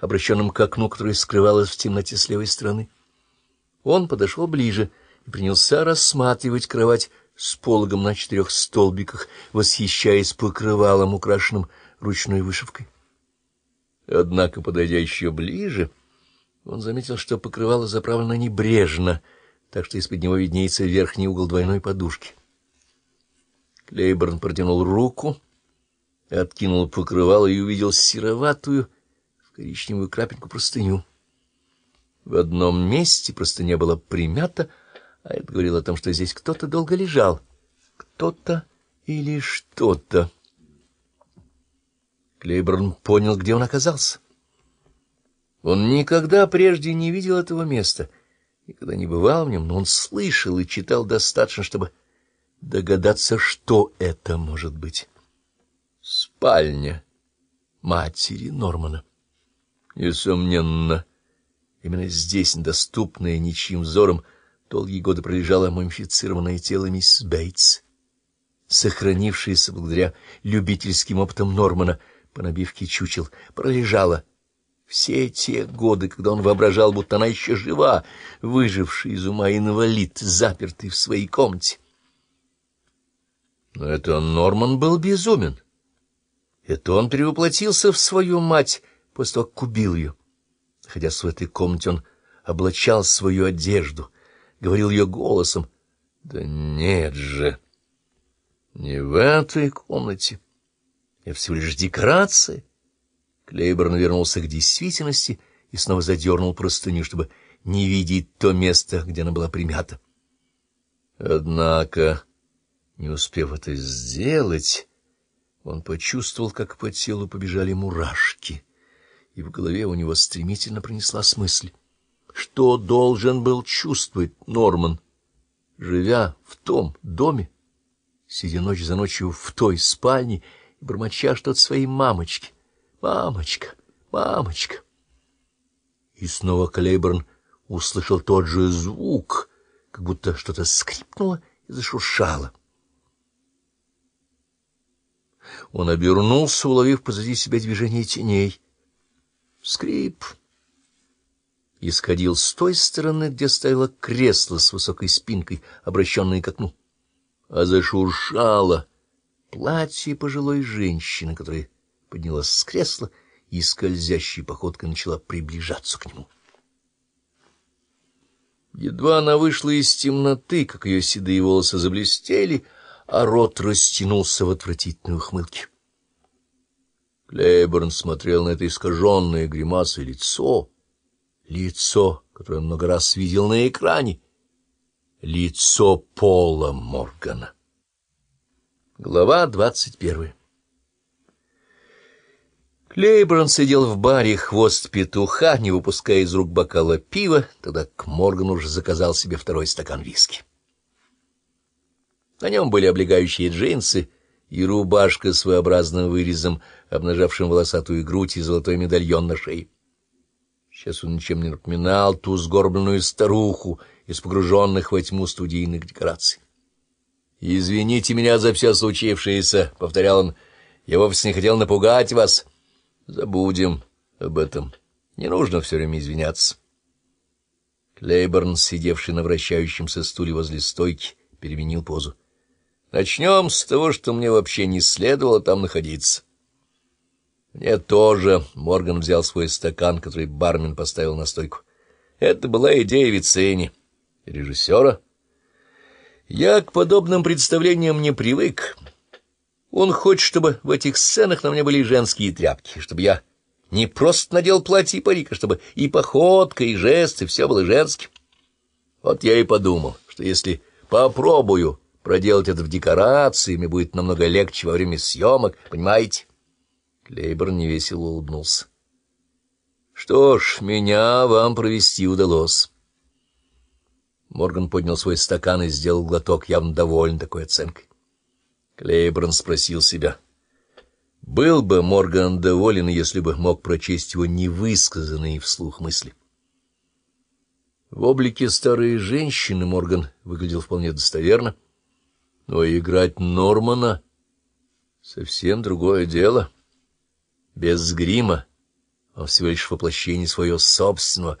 обращенным к окну, которое скрывалось в темноте с левой стороны. Он подошел ближе и принялся рассматривать кровать с пологом на четырех столбиках, восхищаясь покрывалом, украшенным ручной вышивкой. Однако, подойдя еще ближе, он заметил, что покрывало заправлено небрежно, так что из-под него виднеется верхний угол двойной подушки. Клейборн протянул руку, откинул покрывало и увидел сероватую коричневую крапинку простыню. В одном месте простыня была примята, а это говорило о том, что здесь кто-то долго лежал. Кто-то или что-то. Клейборн понял, где он оказался. Он никогда прежде не видел этого места, никогда не бывал в нем, но он слышал и читал достаточно, чтобы догадаться, что это может быть. Спальня матери Нормана. Несомненно, именно здесь, недоступная ничьим взором, долгие годы пролежало мумифицированное тело мисс Бейтс, сохранившееся благодаря любительским опытам Нормана по набивке чучел, пролежало все те годы, когда он воображал, будто она еще жива, выживший из ума инвалид, запертый в своей комнате. Но это Норман был безумен. Это он перевоплотился в свою мать после того, как убил ее. Находясь в этой комнате, он облачал свою одежду, говорил ее голосом. Да нет же, не в этой комнате. Это всего лишь декорация. Клейборн вернулся к действительности и снова задернул простыню, чтобы не видеть то место, где она была примята. Однако, не успев это сделать, он почувствовал, как по телу побежали мурашки, и в голове у него стремительно пронеслась мысль. Что должен был чувствовать Норман, живя в том доме, сидя ночь за ночью в той спальне и бормоча что-то своей мамочке? «Мамочка! Мамочка!» И снова Клейборн услышал тот же звук, как будто что-то скрипнуло и зашуршало. Он обернулся, уловив позади себя движение теней. Скрип исходил с той стороны, где стояло кресло с высокой спинкой, обращенное к окну, а зашуршало платье пожилой женщины, которая поднялась с кресла и скользящей походкой начала приближаться к нему. Едва она вышла из темноты, как ее седые волосы заблестели, а рот растянулся в отвратительной ухмылке. Клейборн смотрел на это искаженное гримасой лицо, лицо, которое он много раз видел на экране, лицо Пола Моргана. Глава двадцать первая Клейборн сидел в баре «Хвост петуха», не выпуская из рук бокала пива, тогда к Моргану уже заказал себе второй стакан виски. На нем были облегающие джинсы и рубашка своеобразным вырезом, обнажавшим волосатую грудь и золотой медальон на шее. Сейчас он ничем не напоминал ту сгорбленную старуху из погруженных во тьму студийных декораций. «Извините меня за все случившееся», — повторял он, — «я вовсе не хотел напугать вас». Забудем об этом. Не нужно все время извиняться. Клейборн, сидевший на вращающемся стуле возле стойки, переменил позу. Начнем с того, что мне вообще не следовало там находиться. Мне тоже. Морган взял свой стакан, который бармен поставил на стойку. Это была идея Вицени, режиссера. Я к подобным представлениям не привык. Он хочет, чтобы в этих сценах на мне были женские тряпки, чтобы я не просто надел платье и парик, а чтобы и походка, и жесты, все было женским. Вот я и подумал, что если попробую проделать это в декорации, мне будет намного легче во время съемок, понимаете? Клейбор невесело улыбнулся. Что ж, меня вам провести удалось. Морган поднял свой стакан и сделал глоток, явно доволен такой оценкой. Клейборн спросил себя. Был бы Морган доволен, если бы мог прочесть его невысказанные вслух мысли. В облике старой женщины Морган выглядел вполне достоверно, но играть Нормана — совсем другое дело. Без грима он всего лишь воплощение своего собственного,